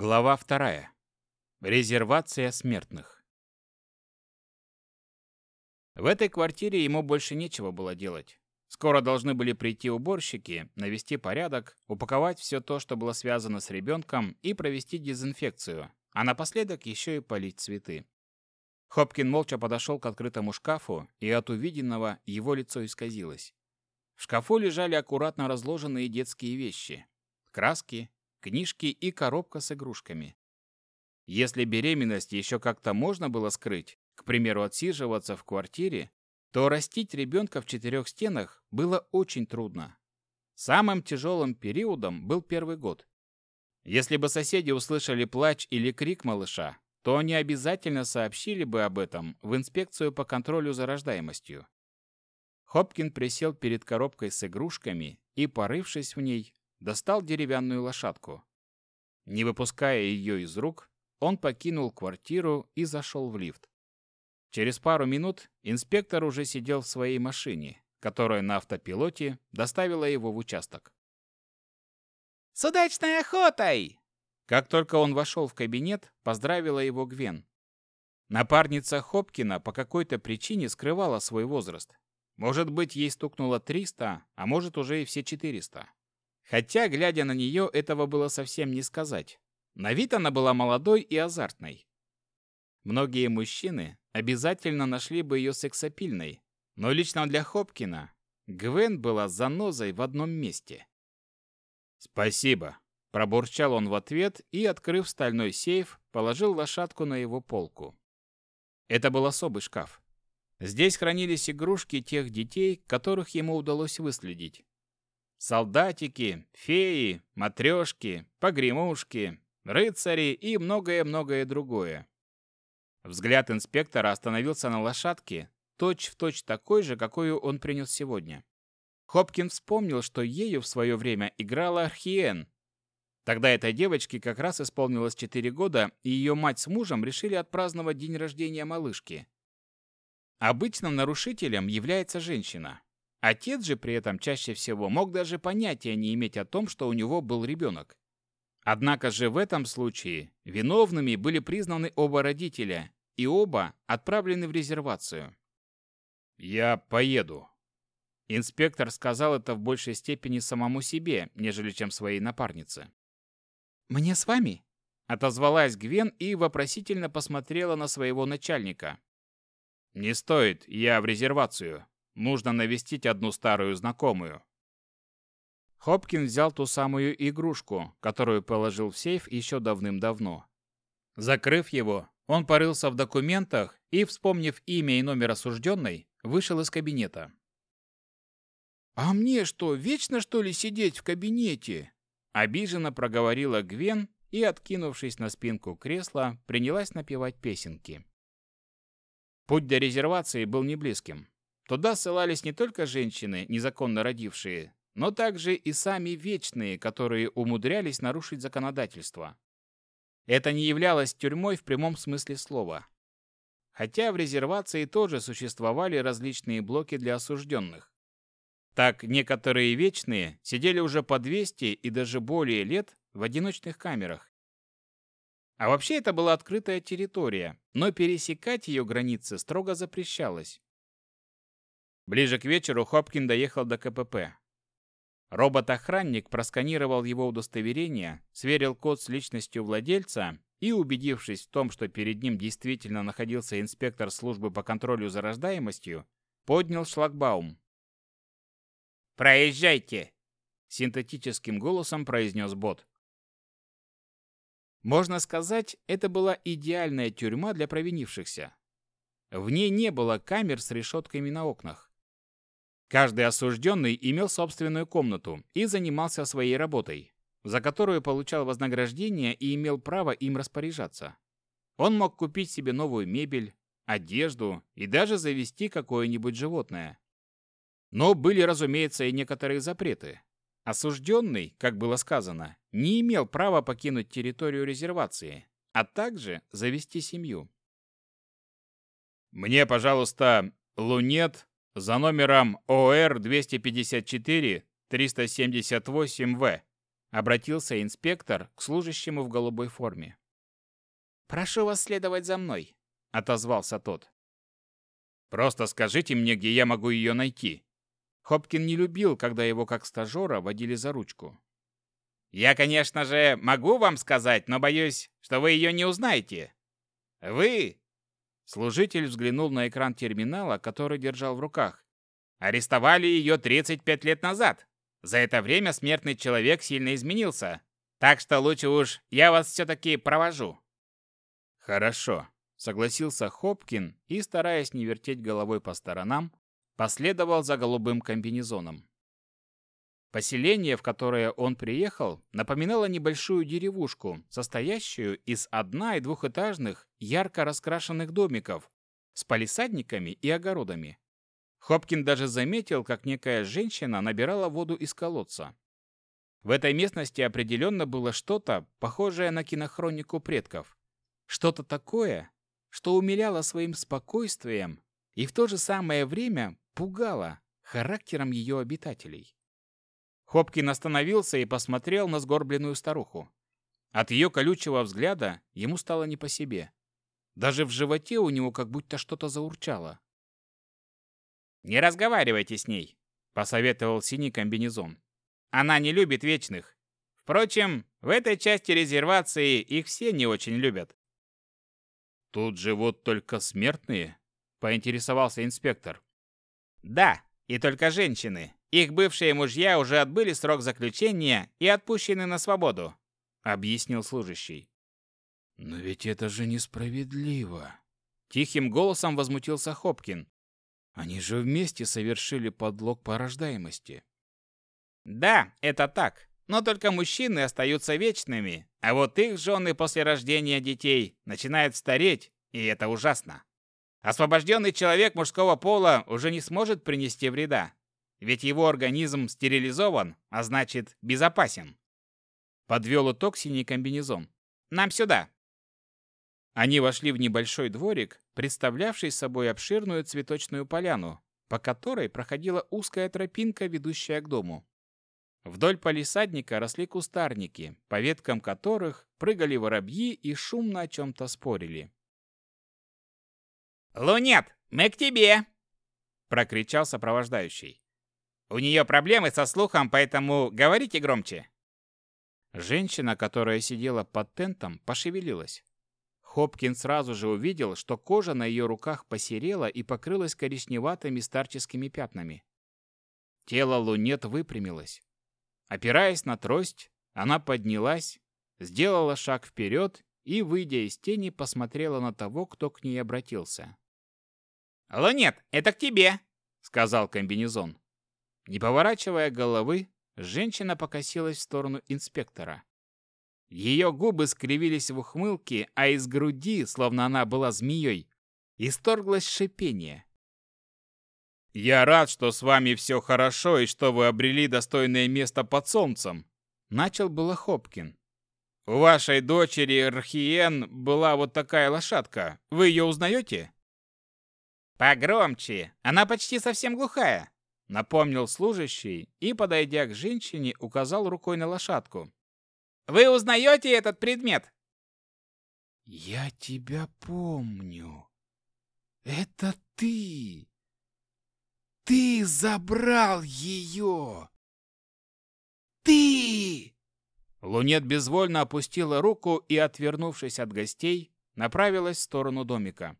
Глава вторая. Резервация смертных. В этой квартире ему больше нечего было делать. Скоро должны были прийти уборщики, навести порядок, упаковать все то, что было связано с ребенком, и провести дезинфекцию, а напоследок еще и полить цветы. Хопкин молча подошел к открытому шкафу, и от увиденного его лицо исказилось. В шкафу лежали аккуратно разложенные детские вещи. Краски, книжки и коробка с игрушками. Если беременность еще как-то можно было скрыть, к примеру, отсиживаться в квартире, то растить ребенка в четырех стенах было очень трудно. Самым тяжелым периодом был первый год. Если бы соседи услышали плач или крик малыша, то они обязательно сообщили бы об этом в инспекцию по контролю за рождаемостью. Хопкин присел перед коробкой с игрушками и, порывшись в ней, достал деревянную лошадку. Не выпуская ее из рук, он покинул квартиру и зашел в лифт. Через пару минут инспектор уже сидел в своей машине, которая на автопилоте доставила его в участок. «С удачной охотой!» Как только он вошел в кабинет, поздравила его Гвен. Напарница Хопкина по какой-то причине скрывала свой возраст. Может быть, ей стукнуло 300, а может уже и все 400. Хотя, глядя на нее, этого было совсем не сказать. На вид она была молодой и азартной. Многие мужчины обязательно нашли бы ее сексапильной, но лично для Хопкина Гвен была занозой в одном месте. «Спасибо», – пробурчал он в ответ и, открыв стальной сейф, положил лошадку на его полку. Это был особый шкаф. Здесь хранились игрушки тех детей, которых ему удалось выследить. Солдатики, феи, матрешки, погремушки, рыцари и многое-многое другое. Взгляд инспектора остановился на лошадке, точь-в-точь точь такой же, какую он принес сегодня. Хопкин вспомнил, что ею в свое время играла Архиен. Тогда этой девочке как раз исполнилось 4 года, и ее мать с мужем решили отпраздновать день рождения малышки. Обычным нарушителем является женщина. Отец же при этом чаще всего мог даже понятия не иметь о том, что у него был ребенок. Однако же в этом случае виновными были признаны оба родителя, и оба отправлены в резервацию. «Я поеду». Инспектор сказал это в большей степени самому себе, нежели чем своей напарнице. «Мне с вами?» Отозвалась Гвен и вопросительно посмотрела на своего начальника. «Не стоит, я в резервацию. Нужно навестить одну старую знакомую. Хопкин взял ту самую игрушку, которую положил в сейф еще давным-давно. Закрыв его, он порылся в документах и, вспомнив имя и номер осужденной, вышел из кабинета. «А мне что, вечно, что ли, сидеть в кабинете?» Обиженно проговорила Гвен и, откинувшись на спинку кресла, принялась напевать песенки. Путь до резервации был не близким. Туда ссылались не только женщины, незаконно родившие, но также и сами вечные, которые умудрялись нарушить законодательство. Это не являлось тюрьмой в прямом смысле слова. Хотя в резервации тоже существовали различные блоки для осужденных. Так некоторые вечные сидели уже по 200 и даже более лет в одиночных камерах. А вообще это была открытая территория, но пересекать ее границы строго запрещалось. Ближе к вечеру Хопкин доехал до КПП. Робот-охранник просканировал его удостоверение, сверил код с личностью владельца и, убедившись в том, что перед ним действительно находился инспектор службы по контролю за рождаемостью, поднял шлагбаум. «Проезжайте!» — синтетическим голосом произнес бот. Можно сказать, это была идеальная тюрьма для провинившихся. В ней не было камер с решетками на окнах. Каждый осужденный имел собственную комнату и занимался своей работой, за которую получал вознаграждение и имел право им распоряжаться. Он мог купить себе новую мебель, одежду и даже завести какое-нибудь животное. Но были, разумеется, и некоторые запреты. Осужденный, как было сказано, не имел права покинуть территорию резервации, а также завести семью. «Мне, пожалуйста, лунет за номером ОР-254-378-В», обратился инспектор к служащему в голубой форме. «Прошу вас следовать за мной», — отозвался тот. «Просто скажите мне, где я могу ее найти». Хопкин не любил, когда его как стажера водили за ручку. «Я, конечно же, могу вам сказать, но боюсь, что вы ее не узнаете. Вы...» Служитель взглянул на экран терминала, который держал в руках. «Арестовали ее 35 лет назад. За это время смертный человек сильно изменился. Так что лучше уж я вас все-таки провожу». «Хорошо», — согласился Хопкин и, стараясь не вертеть головой по сторонам, последовал за голубым комбинезоном. Поселение, в которое он приехал, напоминало небольшую деревушку, состоящую из одна- и двухэтажных, ярко раскрашенных домиков с палисадниками и огородами. Хопкин даже заметил, как некая женщина набирала воду из колодца. В этой местности определенно было что-то, похожее на кинохронику предков. Что-то такое, что умиляло своим спокойствием и в то же самое время пугало характером ее обитателей. Хопкин остановился и посмотрел на сгорбленную старуху. От ее колючего взгляда ему стало не по себе. Даже в животе у него как будто что-то заурчало. «Не разговаривайте с ней», — посоветовал синий комбинезон. «Она не любит вечных. Впрочем, в этой части резервации их все не очень любят». «Тут живут только смертные?» — поинтересовался инспектор. «Да, и только женщины. Их бывшие мужья уже отбыли срок заключения и отпущены на свободу», — объяснил служащий. «Но ведь это же несправедливо!» Тихим голосом возмутился Хопкин. «Они же вместе совершили подлог по рождаемости». «Да, это так. Но только мужчины остаются вечными, а вот их жены после рождения детей начинают стареть, и это ужасно. Освобожденный человек мужского пола уже не сможет принести вреда, ведь его организм стерилизован, а значит, безопасен. Подвел итог синий комбинезон. Нам сюда. Они вошли в небольшой дворик, представлявший собой обширную цветочную поляну, по которой проходила узкая тропинка, ведущая к дому. Вдоль палисадника росли кустарники, по веткам которых прыгали воробьи и шумно о чем-то спорили. «Лунет, мы к тебе!» — прокричал сопровождающий. У нее проблемы со слухом, поэтому говорите громче. Женщина, которая сидела под тентом, пошевелилась. Хопкин сразу же увидел, что кожа на ее руках посерела и покрылась коричневатыми старческими пятнами. Тело Лунет выпрямилось. Опираясь на трость, она поднялась, сделала шаг вперед и, выйдя из тени, посмотрела на того, кто к ней обратился. «Лунет, это к тебе!» — сказал комбинезон. Не поворачивая головы, женщина покосилась в сторону инспектора. Ее губы скривились в ухмылке, а из груди, словно она была змеей, исторглось шипение. «Я рад, что с вами все хорошо и что вы обрели достойное место под солнцем», — начал было Хопкин. «У вашей дочери Рхиен была вот такая лошадка. Вы ее узнаете?» «Погромче! Она почти совсем глухая!» Напомнил служащий и, подойдя к женщине, указал рукой на лошадку. «Вы узнаете этот предмет?» «Я тебя помню. Это ты. Ты забрал ее. Ты!» Лунет безвольно опустила руку и, отвернувшись от гостей, направилась в сторону домика.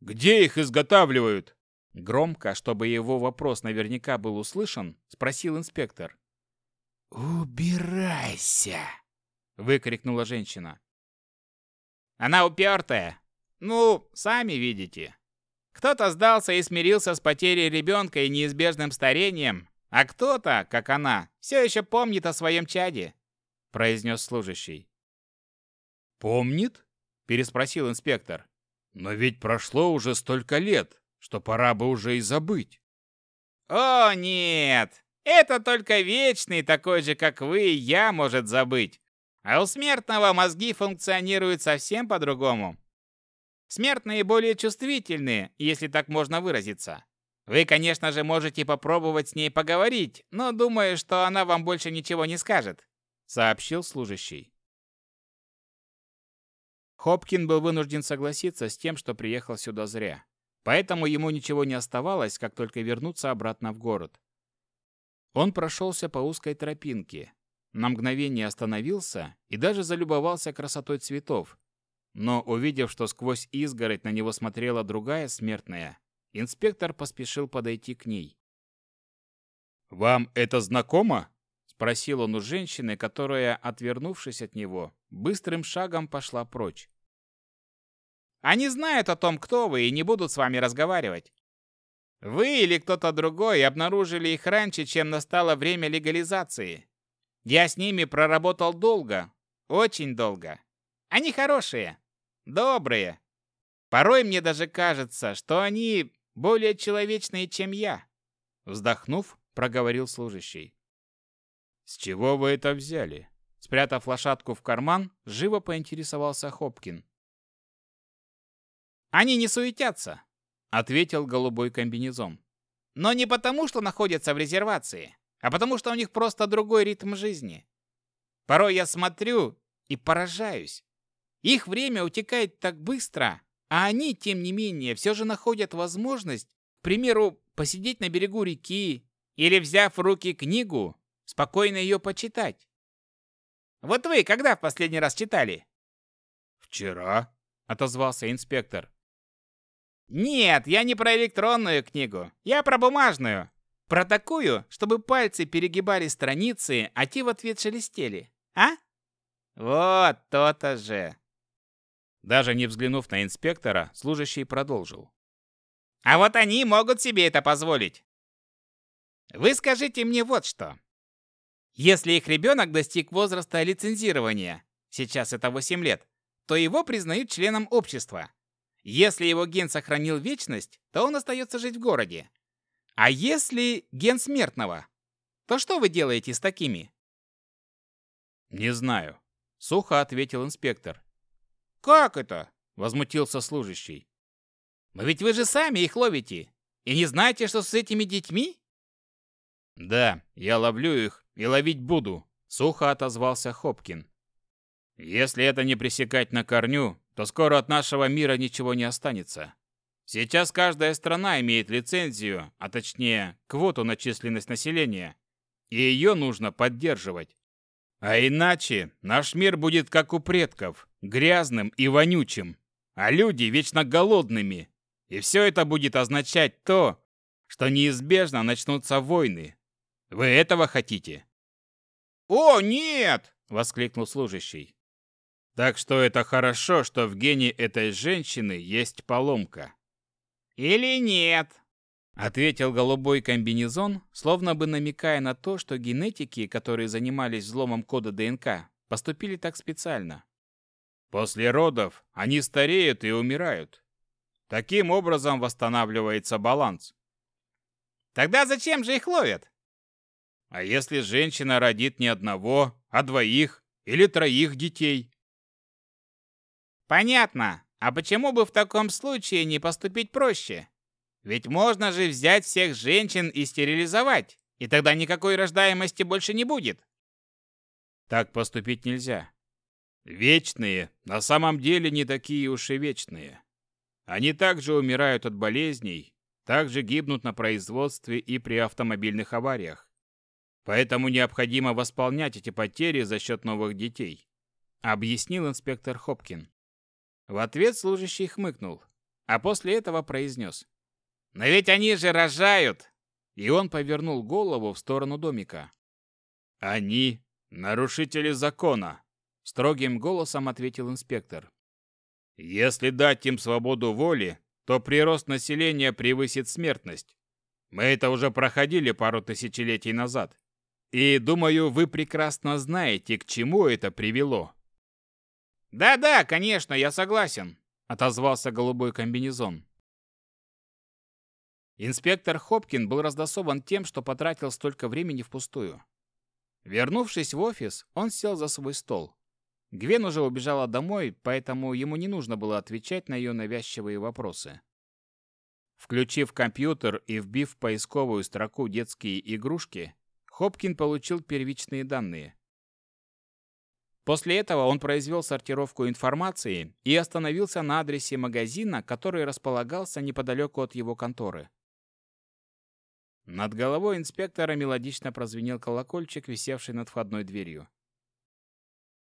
«Где их изготавливают?» Громко, чтобы его вопрос наверняка был услышан, спросил инспектор. «Убирайся!» — выкрикнула женщина. «Она упертая. Ну, сами видите. Кто-то сдался и смирился с потерей ребенка и неизбежным старением, а кто-то, как она, все еще помнит о своем чаде», — произнес служащий. «Помнит?» — переспросил инспектор. «Но ведь прошло уже столько лет что пора бы уже и забыть. О, нет! Это только вечный, такой же, как вы и я, может забыть. А у смертного мозги функционируют совсем по-другому. Смертные более чувствительные, если так можно выразиться. Вы, конечно же, можете попробовать с ней поговорить, но думаю, что она вам больше ничего не скажет», — сообщил служащий. Хопкин был вынужден согласиться с тем, что приехал сюда зря. Поэтому ему ничего не оставалось, как только вернуться обратно в город. Он прошелся по узкой тропинке, на мгновение остановился и даже залюбовался красотой цветов. Но, увидев, что сквозь изгородь на него смотрела другая смертная, инспектор поспешил подойти к ней. «Вам это знакомо?» — спросил он у женщины, которая, отвернувшись от него, быстрым шагом пошла прочь. Они знают о том, кто вы, и не будут с вами разговаривать. Вы или кто-то другой обнаружили их раньше, чем настало время легализации. Я с ними проработал долго, очень долго. Они хорошие, добрые. Порой мне даже кажется, что они более человечные, чем я. Вздохнув, проговорил служащий. С чего вы это взяли? Спрятав лошадку в карман, живо поинтересовался Хопкин. Они не суетятся, ответил голубой комбинезон. Но не потому, что находятся в резервации, а потому что у них просто другой ритм жизни. Порой я смотрю и поражаюсь. Их время утекает так быстро, а они, тем не менее, все же находят возможность, к примеру, посидеть на берегу реки или, взяв в руки книгу, спокойно ее почитать. Вот вы когда в последний раз читали? Вчера, отозвался инспектор. Нет, я не про электронную книгу. Я про бумажную. Про такую, чтобы пальцы перегибали страницы, а те в ответ шелестели. А? Вот то-то же. Даже не взглянув на инспектора, служащий продолжил. А вот они могут себе это позволить. Вы скажите мне вот что. Если их ребенок достиг возраста лицензирования, сейчас это 8 лет, то его признают членом общества. Если его ген сохранил вечность, то он остается жить в городе. А если ген смертного, то что вы делаете с такими? Не знаю, сухо ответил инспектор. Как это? возмутился служащий. Но ведь вы же сами их ловите и не знаете, что с этими детьми? Да, я ловлю их и ловить буду, сухо отозвался Хопкин. Если это не пресекать на корню, то скоро от нашего мира ничего не останется. Сейчас каждая страна имеет лицензию, а точнее квоту на численность населения, и ее нужно поддерживать. А иначе наш мир будет как у предков, грязным и вонючим, а люди вечно голодными. И все это будет означать то, что неизбежно начнутся войны. Вы этого хотите? «О, нет!» — воскликнул служащий. Так что это хорошо, что в гене этой женщины есть поломка. Или нет? Ответил голубой комбинезон, словно бы намекая на то, что генетики, которые занимались взломом кода ДНК, поступили так специально. После родов они стареют и умирают. Таким образом восстанавливается баланс. Тогда зачем же их ловят? А если женщина родит не одного, а двоих или троих детей? Понятно. А почему бы в таком случае не поступить проще? Ведь можно же взять всех женщин и стерилизовать, и тогда никакой рождаемости больше не будет. Так поступить нельзя. Вечные на самом деле не такие уж и вечные. Они также умирают от болезней, также гибнут на производстве и при автомобильных авариях. Поэтому необходимо восполнять эти потери за счет новых детей, объяснил инспектор Хопкин. В ответ служащий хмыкнул, а после этого произнес. «Но ведь они же рожают!» И он повернул голову в сторону домика. «Они — нарушители закона», — строгим голосом ответил инспектор. «Если дать им свободу воли, то прирост населения превысит смертность. Мы это уже проходили пару тысячелетий назад. И, думаю, вы прекрасно знаете, к чему это привело». «Да-да, конечно, я согласен», — отозвался голубой комбинезон. Инспектор Хопкин был раздосован тем, что потратил столько времени впустую. Вернувшись в офис, он сел за свой стол. Гвен уже убежала домой, поэтому ему не нужно было отвечать на ее навязчивые вопросы. Включив компьютер и вбив в поисковую строку «детские игрушки», Хопкин получил первичные данные. После этого он произвел сортировку информации и остановился на адресе магазина, который располагался неподалеку от его конторы. Над головой инспектора мелодично прозвенел колокольчик, висевший над входной дверью.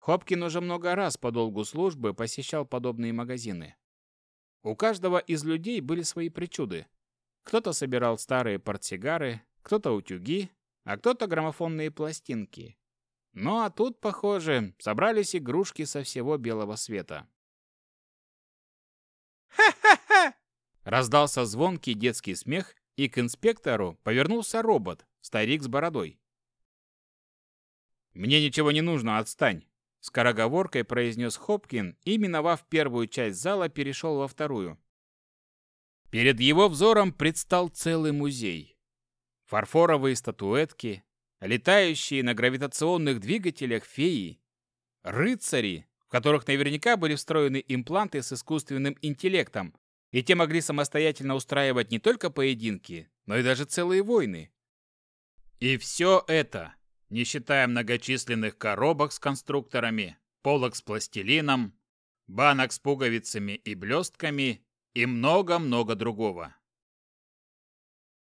Хопкин уже много раз по долгу службы посещал подобные магазины. У каждого из людей были свои причуды. Кто-то собирал старые портсигары, кто-то утюги, а кто-то граммофонные пластинки. Ну а тут, похоже, собрались игрушки со всего белого света. «Ха-ха-ха!» Раздался звонкий детский смех, и к инспектору повернулся робот, старик с бородой. «Мне ничего не нужно, отстань!» Скороговоркой произнес Хопкин и, миновав первую часть зала, перешел во вторую. Перед его взором предстал целый музей. Фарфоровые статуэтки, летающие на гравитационных двигателях феи, рыцари, в которых наверняка были встроены импланты с искусственным интеллектом, и те могли самостоятельно устраивать не только поединки, но и даже целые войны. И все это, не считая многочисленных коробок с конструкторами, полок с пластилином, банок с пуговицами и блестками и много-много другого.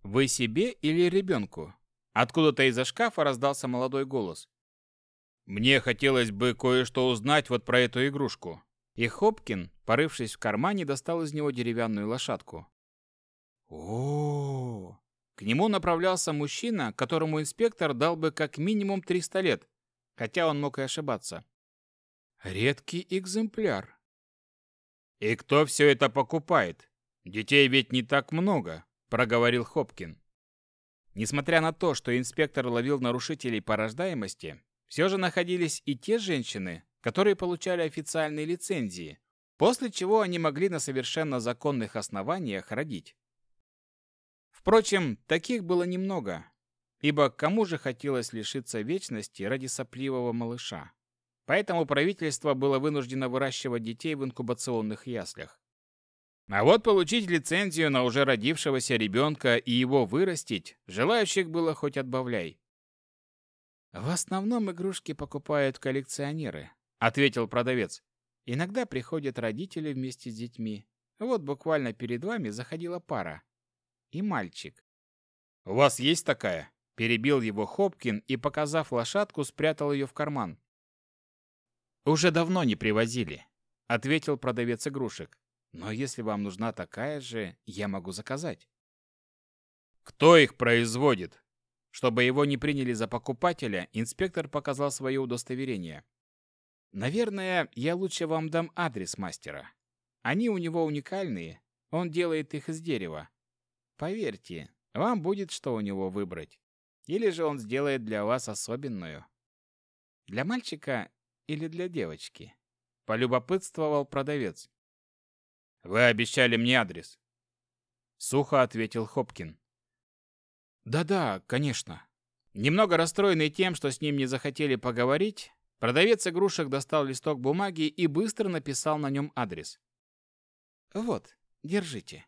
«Вы себе или ребенку?» Откуда-то из-за шкафа раздался молодой голос. «Мне хотелось бы кое-что узнать вот про эту игрушку». И Хопкин, порывшись в кармане, достал из него деревянную лошадку. о, -о, -о К нему направлялся мужчина, которому инспектор дал бы как минимум 300 лет, хотя он мог и ошибаться. Редкий экземпляр. «И кто все это покупает? Детей ведь не так много», — проговорил Хопкин. Несмотря на то, что инспектор ловил нарушителей по рождаемости, все же находились и те женщины, которые получали официальные лицензии, после чего они могли на совершенно законных основаниях родить. Впрочем, таких было немного, ибо кому же хотелось лишиться вечности ради сопливого малыша? Поэтому правительство было вынуждено выращивать детей в инкубационных яслях. А вот получить лицензию на уже родившегося ребенка и его вырастить, желающих было хоть отбавляй. «В основном игрушки покупают коллекционеры», — ответил продавец. «Иногда приходят родители вместе с детьми. Вот буквально перед вами заходила пара. И мальчик». «У вас есть такая?» — перебил его Хопкин и, показав лошадку, спрятал ее в карман. «Уже давно не привозили», — ответил продавец игрушек. Но если вам нужна такая же, я могу заказать. Кто их производит? Чтобы его не приняли за покупателя, инспектор показал свое удостоверение. Наверное, я лучше вам дам адрес мастера. Они у него уникальные, он делает их из дерева. Поверьте, вам будет что у него выбрать. Или же он сделает для вас особенную. Для мальчика или для девочки? Полюбопытствовал продавец. Вы обещали мне адрес. Сухо ответил Хопкин. Да-да, конечно. Немного расстроенный тем, что с ним не захотели поговорить, продавец игрушек достал листок бумаги и быстро написал на нем адрес. Вот, держите.